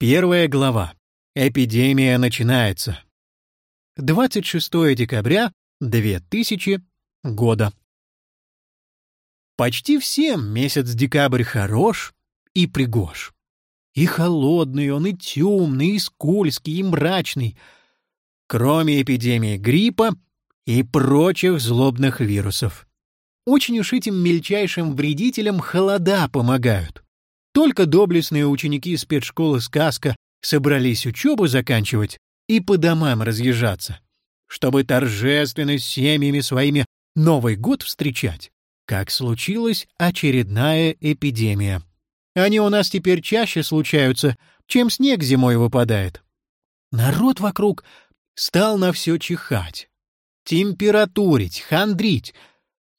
Первая глава. Эпидемия начинается. 26 декабря 2000 года. Почти всем месяц декабрь хорош и пригож. И холодный он, и темный, и скользкий, и мрачный. Кроме эпидемии гриппа и прочих злобных вирусов. Очень уж этим мельчайшим вредителям холода помогают. Только доблестные ученики спецшколы «Сказка» собрались учебу заканчивать и по домам разъезжаться, чтобы торжественно с семьями своими Новый год встречать, как случилась очередная эпидемия. Они у нас теперь чаще случаются, чем снег зимой выпадает. Народ вокруг стал на все чихать, температурить, хандрить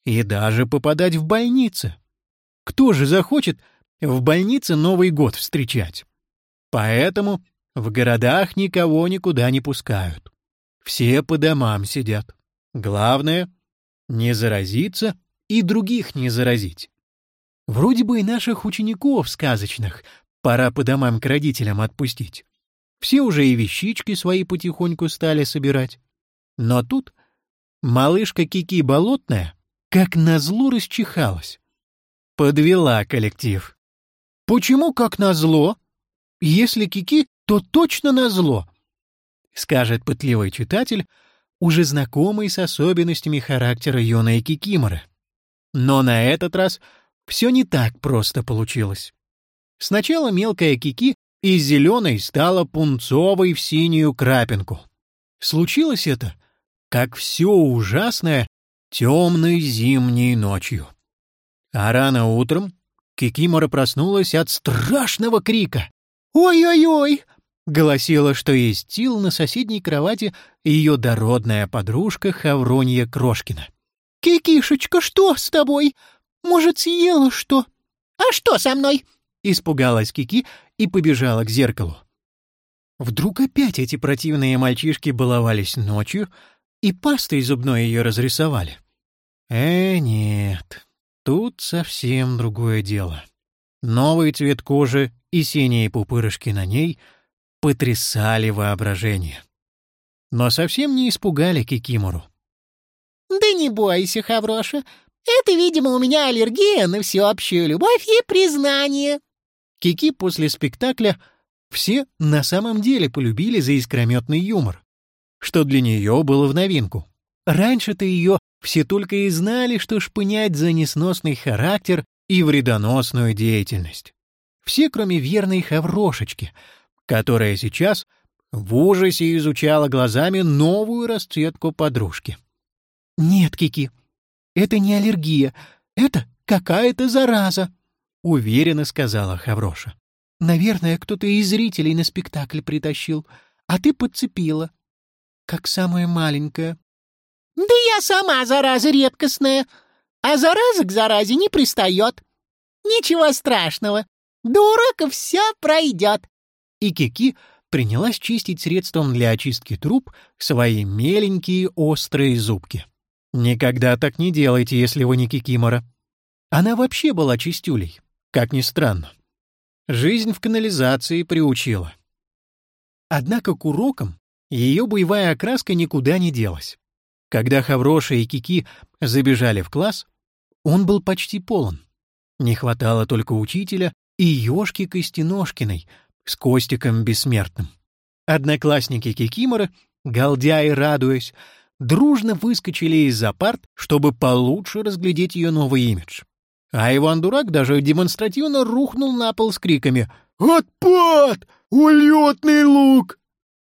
и даже попадать в больницы. Кто же захочет в больнице Новый год встречать? Поэтому в городах никого никуда не пускают. Все по домам сидят. Главное — не заразиться и других не заразить. Вроде бы и наших учеников сказочных пора по домам к родителям отпустить. Все уже и вещички свои потихоньку стали собирать. Но тут малышка Кики Болотная как назло расчихалась. Подвела коллектив. Почему как назло? Если Кики, то точно назло, скажет пытливый читатель, уже знакомый с особенностями характера юной Кикиморы. Но на этот раз все не так просто получилось. Сначала мелкая Кики из зеленой стала пунцовой в синюю крапинку. Случилось это, как все ужасное, темной зимней ночью. А рано утром Кикимора проснулась от страшного крика. «Ой-ой-ой!» — голосила, что есть сил на соседней кровати ее дородная подружка Хавронья Крошкина. «Кикишечка, что с тобой? Может, съела что?» «А что со мной?» — испугалась Кики и побежала к зеркалу. Вдруг опять эти противные мальчишки баловались ночью и пастой зубной ее разрисовали. Э, нет, тут совсем другое дело. Новый цвет кожи и синие пупырышки на ней потрясали воображение. Но совсем не испугали Кикимору. «Да не бойся, Хавроша, это, видимо, у меня аллергия на всеобщую любовь и признание». Кики после спектакля все на самом деле полюбили за искрометный юмор, что для нее было в новинку. Раньше-то ее все только и знали, что шпынять за несносный характер и вредоносную деятельность. Все, кроме верной Хаврошечки, которая сейчас в ужасе изучала глазами новую расцветку подружки. «Нет, Кики, это не аллергия, это какая-то зараза», — уверенно сказала Хавроша. «Наверное, кто-то из зрителей на спектакль притащил, а ты подцепила, как самая маленькая». «Да я сама зараза редкостная, а зараза к заразе не пристает. Ничего страшного, до урока все пройдет». И Кики принялась чистить средством для очистки труб свои меленькие острые зубки. Никогда так не делайте, если вы не Кикимора. Она вообще была чистюлей, как ни странно. Жизнь в канализации приучила. Однако к урокам ее боевая окраска никуда не делась. Когда Хавроша и Кики забежали в класс, он был почти полон. Не хватало только учителя и ёшки Костиношкиной с Костиком Бессмертным. Одноклассники Кикимора, галдя и радуясь, дружно выскочили из-за парт, чтобы получше разглядеть ее новый имидж. А Иван-дурак даже демонстративно рухнул на пол с криками «Отпад! Улетный лук!»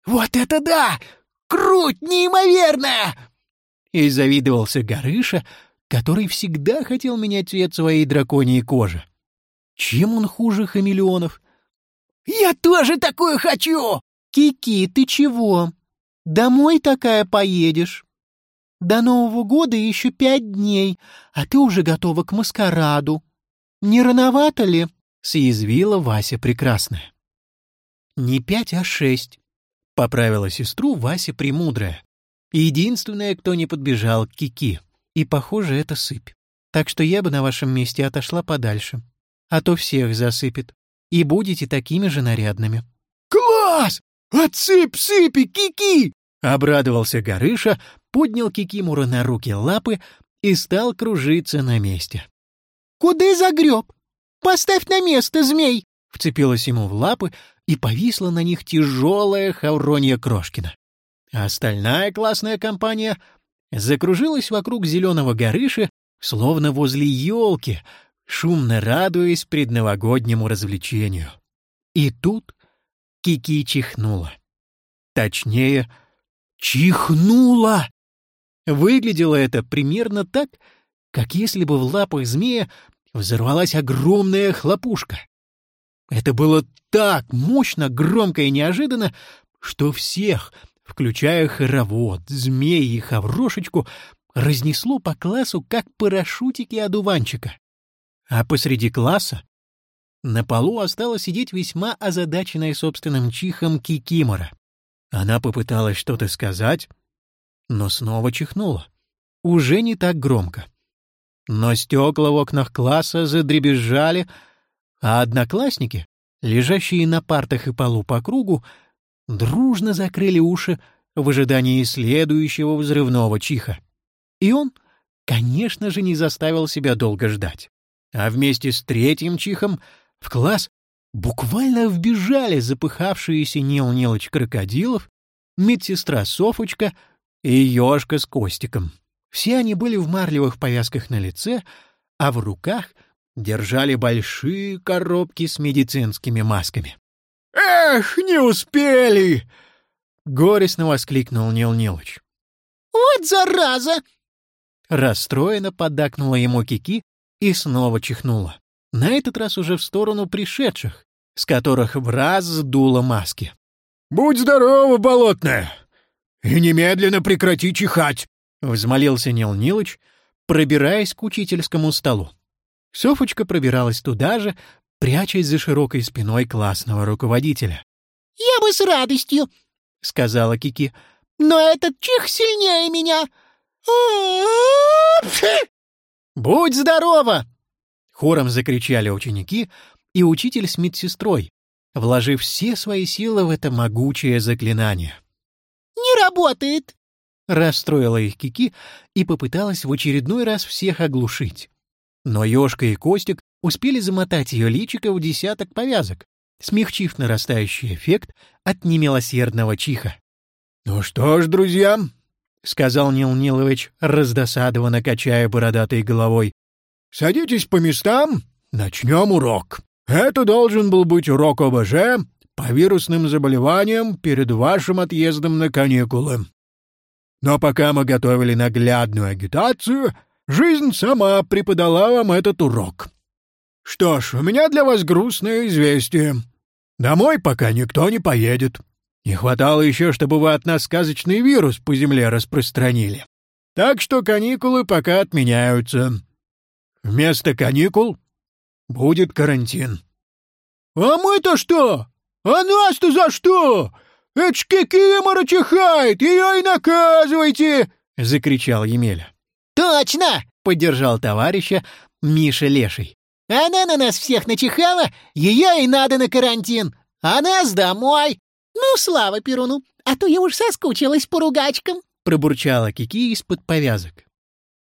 «Вот это да! Круть неимоверная!» И завидовался Горыша, который всегда хотел менять цвет своей драконьей кожи. Чем он хуже хамелеонов? «Я тоже такую хочу!» «Кики, ты чего? Домой такая поедешь? До Нового года еще пять дней, а ты уже готова к маскараду. Не рановато ли?» — съязвила Вася Прекрасная. «Не пять, а шесть», — поправила сестру Вася Премудрая. Единственная, кто не подбежал к Кики. И, похоже, это сыпь. Так что я бы на вашем месте отошла подальше. А то всех засыпет. И будете такими же нарядными. «Класс! Отсыпь, сыпи, кики!» — обрадовался Горыша, поднял Кикимора на руки лапы и стал кружиться на месте. «Куда загреб? Поставь на место, змей!» Вцепилась ему в лапы и повисла на них тяжелая Хавронья Крошкина. А остальная классная компания закружилась вокруг зеленого горыши, словно возле елки, шумно радуясь предновогоднему развлечению. И тут Кики чихнула. Точнее, чихнула! Выглядело это примерно так, как если бы в лапах змея взорвалась огромная хлопушка. Это было так мощно, громко и неожиданно, что всех, включая хоровод, змей и хаврошечку, разнесло по классу, как парашютики одуванчика. А посреди класса на полу осталась сидеть весьма озадаченная собственным чихом Кикимора. Она попыталась что-то сказать, но снова чихнула. Уже не так громко. Но стекла в окнах класса задребезжали, а одноклассники, лежащие на партах и полу по кругу, дружно закрыли уши в ожидании следующего взрывного чиха. И он, конечно же, не заставил себя долго ждать. А вместе с третьим чихом в класс буквально вбежали запыхавшиеся Нил Нилыч Крокодилов, медсестра Софочка и Ёшка с Костиком. Все они были в марлевых повязках на лице, а в руках держали большие коробки с медицинскими масками. «Эх, не успели!» — горестно воскликнул Нил Нилыч. «Вот зараза!» Расстроенно поддакнула ему Кики и снова чихнула. На этот раз уже в сторону пришедших, с которых в раз сдуло маски. «Будь здорова, болотная! И немедленно прекрати чихать!» — взмолился Нил Нилыч, пробираясь к учительскому столу. Софочка пробиралась туда же, прячась за широкой спиной классного руководителя. «Я бы с радостью», — сказала Кики, — «но этот чих сильнее меня». «Будь здорова!» — хором закричали ученики и учитель с медсестрой, вложив все свои силы в это могучее заклинание. «Не работает!» — расстроила их Кики и попыталась в очередной раз всех оглушить. Но Ёшка и Костик успели замотать ее личико в десяток повязок, смягчив нарастающий эффект от немилосердного чиха. «Ну что ж, друзья, — сказал Нил Нилович, раздосадованно качая бородатой головой. — Садитесь по местам, начнем урок. Это должен был быть урок ОБЖ по вирусным заболеваниям перед вашим отъездом на каникулы. Но пока мы готовили наглядную агитацию, жизнь сама преподала вам этот урок. Что ж, у меня для вас грустное известие. Домой пока никто не поедет. Не хватало еще, чтобы вы от нас сказочный вирус по земле распространили. Так что каникулы пока отменяются. Вместо каникул будет карантин. — А мы-то что? А нас-то за что? Это ж Кикимора чихает, ее и наказывайте! — закричал Емеля. — Точно! — поддержал товарища Миша Леший. — Она на нас всех начихала, ее и надо на карантин, а нас домой. «Ну, слава Перуну, а то я уж соскучилась по ругачкам», — пробурчала Кики из-под повязок.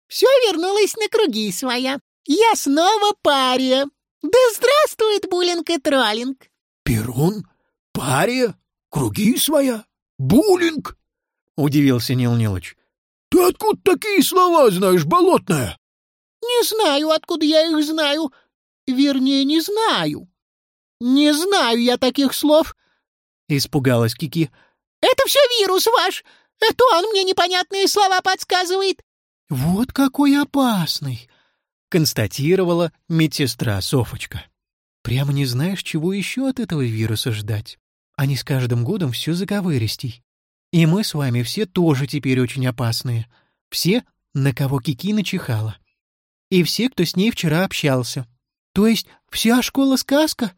«Все вернулось на круги своя. Я снова пария. Да здравствует буллинг и троллинг!» «Перун? Пария? Круги своя? Буллинг?» — удивился Нил Нилыч. «Ты откуда такие слова знаешь, болотная?» «Не знаю, откуда я их знаю. Вернее, не знаю. Не знаю я таких слов, — испугалась Кики. «Это все вирус ваш! Это он мне непонятные слова подсказывает!» «Вот какой опасный!» — констатировала медсестра Софочка. «Прямо не знаешь, чего еще от этого вируса ждать. Они с каждым годом все заковыристей. И мы с вами все тоже теперь очень опасные. Все, на кого Кики начихала. И все, кто с ней вчера общался. То есть вся школа-сказка?»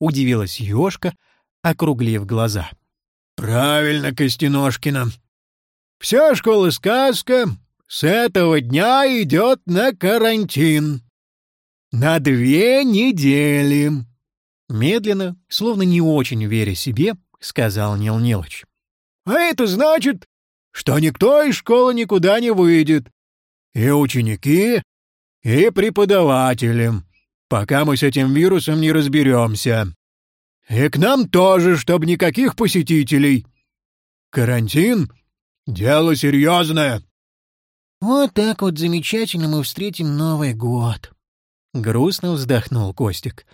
Удивилась Ёшка, — округлив глаза. «Правильно, Костяношкина. Вся школа-сказка с этого дня идет на карантин. На две недели. Медленно, словно не очень веря себе, сказал Нил Нилыч. «А это значит, что никто из школы никуда не выйдет. И ученики, и преподаватели, пока мы с этим вирусом не разберемся. И к нам тоже, чтобы никаких посетителей. Карантин — дело серьезное». «Вот так вот замечательно мы встретим Новый год», — грустно вздохнул Костик.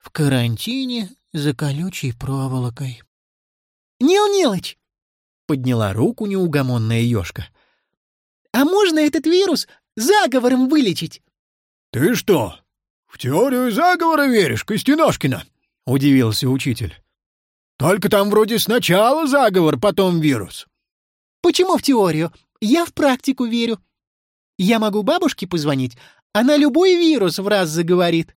«В карантине за колючей проволокой». «Нил Нилыч!» — подняла руку неугомонная ёшка. «А можно этот вирус заговором вылечить?» «Ты что, в теорию заговора веришь, Костяношкина?» — удивился учитель. «Только там вроде сначала заговор, потом вирус». «Почему в теорию? Я в практику верю. Я могу бабушке позвонить, она любой вирус в раз заговорит.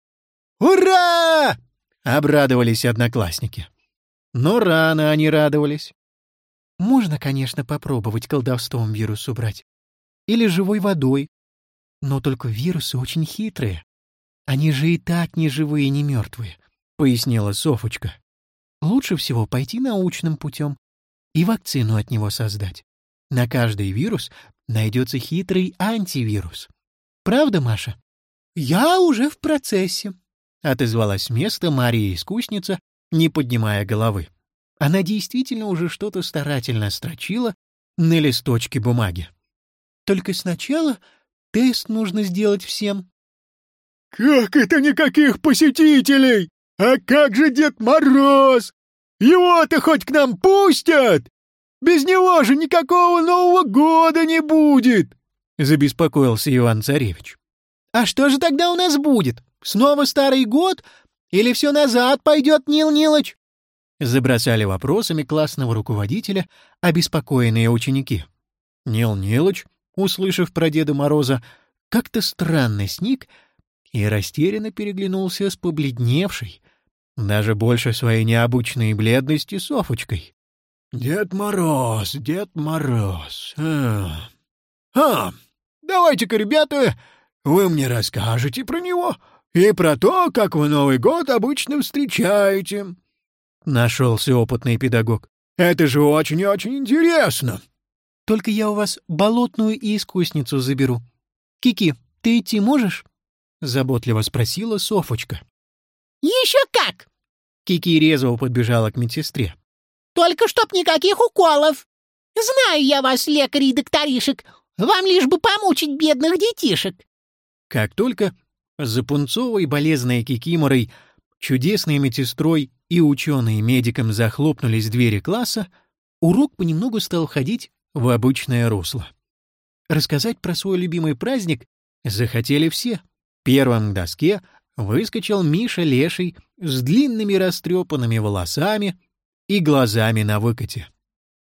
«Ура!» — обрадовались одноклассники. Но рано они радовались. Можно, конечно, попробовать колдовством вирус убрать. Или живой водой. Но только вирусы очень хитрые. Они же и так не живые, не мертвые, — пояснила Софочка. Лучше всего пойти научным путем и вакцину от него создать. На каждый вирус найдется хитрый антивирус. Правда, Маша? Я уже в процессе, — отозвалась с места Мария-искусница, не поднимая головы. Она действительно уже что-то старательно строчила на листочке бумаги. Только сначала тест нужно сделать всем. «Как это никаких посетителей? А как же Дед Мороз? Его-то хоть к нам пустят?» Без него же никакого Нового года не будет!» — забеспокоился Иван-Царевич. «А что же тогда у нас будет? Снова Старый год? Или все назад пойдет, Нил Нилыч?» Забросали вопросами классного руководителя обеспокоенные ученики. Нил Нилыч, услышав про Деда Мороза, как-то странно сник и растерянно переглянулся с побледневшей, даже больше своей необычной бледности Софочкой. Дед Мороз, Дед Мороз. А, а давайте-ка, ребята, вы мне расскажете про него и про то, как вы Новый год обычно встречаете. Нашелся опытный педагог. Это же очень и очень интересно. Только я у вас болотную и искусницу заберу. Кики, ты идти можешь? Заботливо спросила Софочка. Еще как! Кики резво подбежала к медсестре. Только чтоб никаких уколов. Знаю я вас, лекарей и докторишек. Вам лишь бы помучить бедных детишек. Как только за пунцовой болезной кикиморой, чудесной медсестрой и ученой-медиком захлопнулись двери класса, урок понемногу стал входить в обычное русло. Рассказать про свой любимый праздник захотели все. Первым к доске выскочил Миша Леший с длинными растрепанными волосами, и глазами на выкате.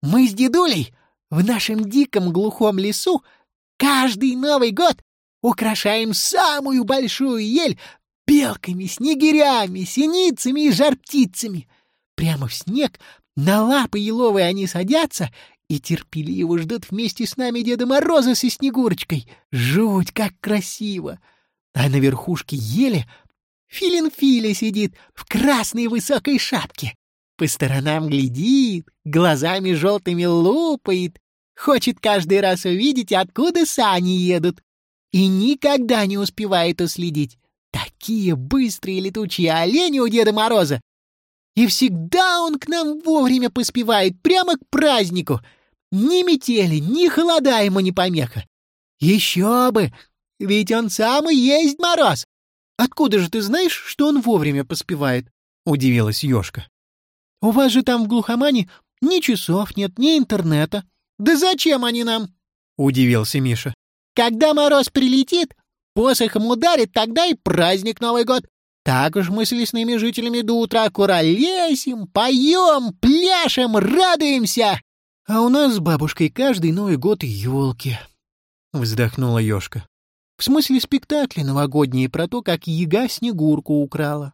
«Мы с дедулей в нашем диком глухом лесу каждый Новый год украшаем самую большую ель белками, снегирями, синицами и жар-птицами. Прямо в снег на лапы еловые они садятся и терпеливо ждут вместе с нами Деда Мороза со Снегурочкой. Жуть, как красиво! А на верхушке ели Филин Филя сидит в красной высокой шапке по сторонам глядит, глазами желтыми лупает, хочет каждый раз увидеть, откуда сани едут, и никогда не успевает уследить. Такие быстрые летучие олени у Деда Мороза! И всегда он к нам вовремя поспевает, прямо к празднику. Ни метели, ни холода ему не помеха. Еще бы! Ведь он сам и есть Мороз. Откуда же ты знаешь, что он вовремя поспевает? — удивилась Ёшка. У вас же там в глухомане ни часов нет, ни интернета. Да зачем они нам? — удивился Миша. Когда мороз прилетит, посохом ударит, тогда и праздник Новый год. Так уж мы с лесными жителями до утра куролесим, поем, пляшем, радуемся. А у нас с бабушкой каждый Новый год елки. Вздохнула Ёшка. В смысле спектакли новогодние про то, как яга Снегурку украла.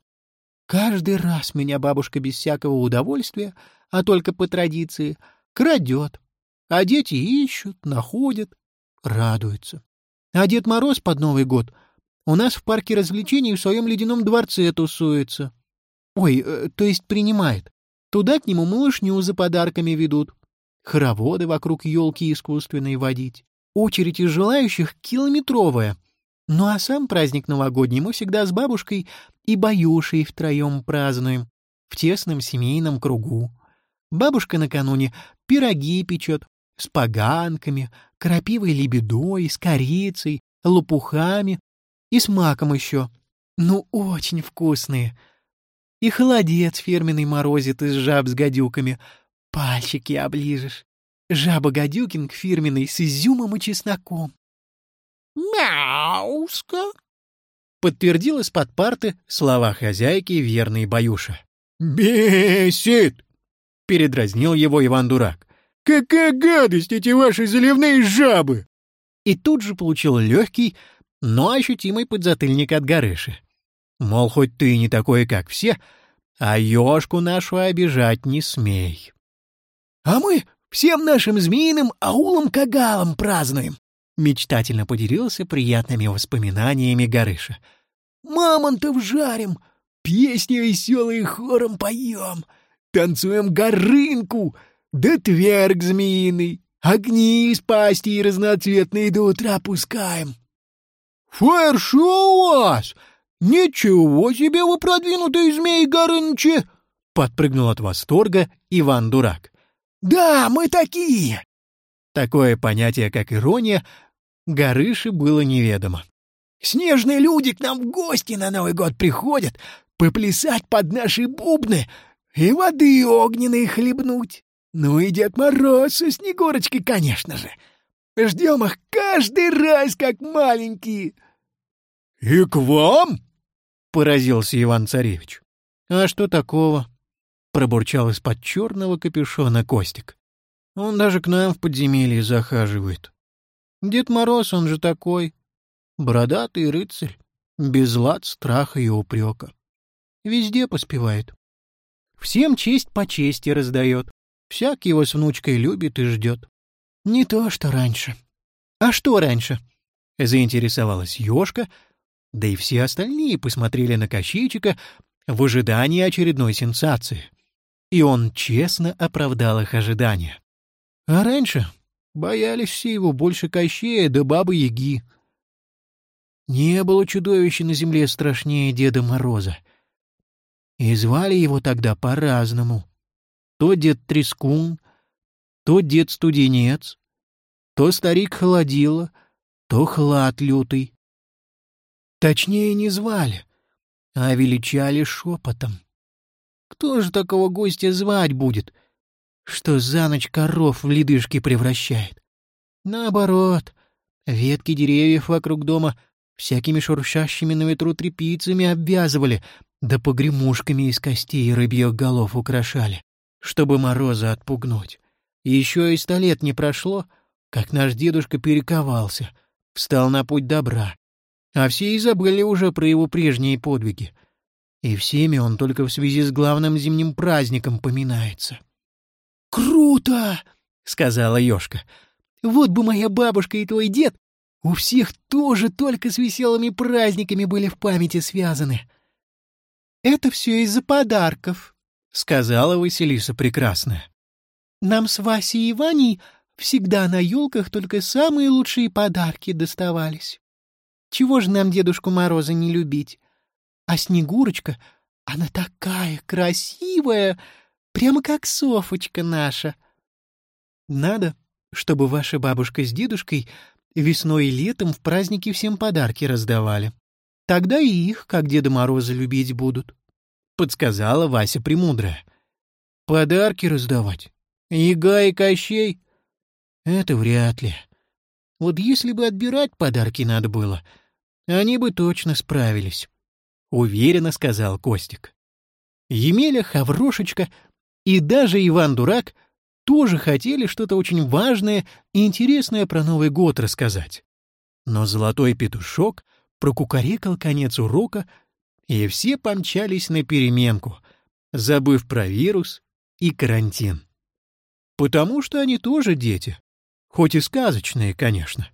Каждый раз меня бабушка без всякого удовольствия, а только по традиции, крадет. А дети ищут, находят, радуются. А Дед Мороз под Новый год у нас в парке развлечений в своем ледяном дворце тусуется. Ой, э, то есть принимает. Туда к нему малышню за подарками ведут. Хороводы вокруг елки искусственной водить. Очередь из желающих километровая. Ну а сам праздник новогодний мы всегда с бабушкой и Баюшей втроем празднуем. В тесном семейном кругу. Бабушка накануне пироги печет с поганками, крапивой лебедой, с корицей, лопухами и с маком еще. Ну, очень вкусные. И холодец фирменный морозит из жаб с гадюками. Пальчики оближешь. Жаба-гадюкинг фирменный с изюмом и чесноком. «Мяуска!» — подтвердил из-под парты слова хозяйки верный Баюша. «Бесит!» — передразнил его Иван-дурак. «Какая гадость эти ваши заливные жабы!» И тут же получил легкий, но ощутимый подзатыльник от Горыши. Мол, хоть ты не такой, как все, а ёшку нашу обижать не смей. — А мы всем нашим змеиным аулом-кагалом празднуем, — мечтательно поделился приятными воспоминаниями Горыша. — Мамонтов жарим, песни веселые хором поем, танцуем горынку, да тверг змеиный, огни из пасти разноцветные до утра пускаем. — Фаер-шоу у вас! «Ничего себе вы продвинутые змеи Горынычи!» — подпрыгнул от восторга Иван-дурак. «Да, мы такие!» Такое понятие, как ирония, Горыши было неведомо. «Снежные люди к нам в гости на Новый год приходят, поплясать под наши бубны и воды огненной хлебнуть. Ну и Дед Мороз со Снегурочкой, конечно же. Ждем их каждый раз, как маленькие». «И к вам?» поразился Иван-царевич. «А что такого?» — пробурчал из-под черного капюшона Костик. «Он даже к нам в подземелье захаживает. Дед Мороз, он же такой. Бородатый рыцарь, без лад, страха и упрека. Везде поспевает. Всем честь по чести раздает. Всяк его с внучкой любит и ждет. Не то, что раньше. А что раньше? Заинтересовалась Ёшка, да и все остальные посмотрели на Кощейчика в ожидании очередной сенсации. И он честно оправдал их ожидания. А раньше боялись все его больше Кощея да Бабы-Яги. Не было чудовища на земле страшнее Деда Мороза. И звали его тогда по-разному. То Дед Трескун, то Дед Студенец, то Старик Холодило, то Хлад Лютый. Точнее, не звали, а величали шепотом. Кто же такого гостя звать будет, что за ночь коров в ледышки превращает? Наоборот, ветки деревьев вокруг дома всякими шуршащими на ветру тряпицами обвязывали, да погремушками из костей рыбьих голов украшали, чтобы мороза отпугнуть. Еще и сто лет не прошло, как наш дедушка перековался, встал на путь добра, а все и забыли уже про его прежние подвиги. И всеми он только в связи с главным зимним праздником поминается. «Круто!» — сказала Ёшка. «Вот бы моя бабушка и твой дед у всех тоже только с веселыми праздниками были в памяти связаны». «Это все из-за подарков», — сказала Василиса Прекрасная. «Нам с Васей и Ваней всегда на елках только самые лучшие подарки доставались». Чего же нам Дедушку Мороза не любить? А Снегурочка, она такая красивая, прямо как Софочка наша. Надо, чтобы ваша бабушка с дедушкой весной и летом в праздники всем подарки раздавали. Тогда и их, как Деда Мороза, любить будут», — подсказала Вася Премудрая. «Подарки раздавать? Яга и Кощей? Это вряд ли. Вот если бы отбирать подарки надо было, они бы точно справились, — уверенно сказал Костик. Емеля, Хаврошечка и даже Иван-дурак тоже хотели что-то очень важное и интересное про Новый год рассказать. Но золотой петушок прокукарекал конец урока, и все помчались на переменку, забыв про вирус и карантин. Потому что они тоже дети, Хоть и сказочные, конечно.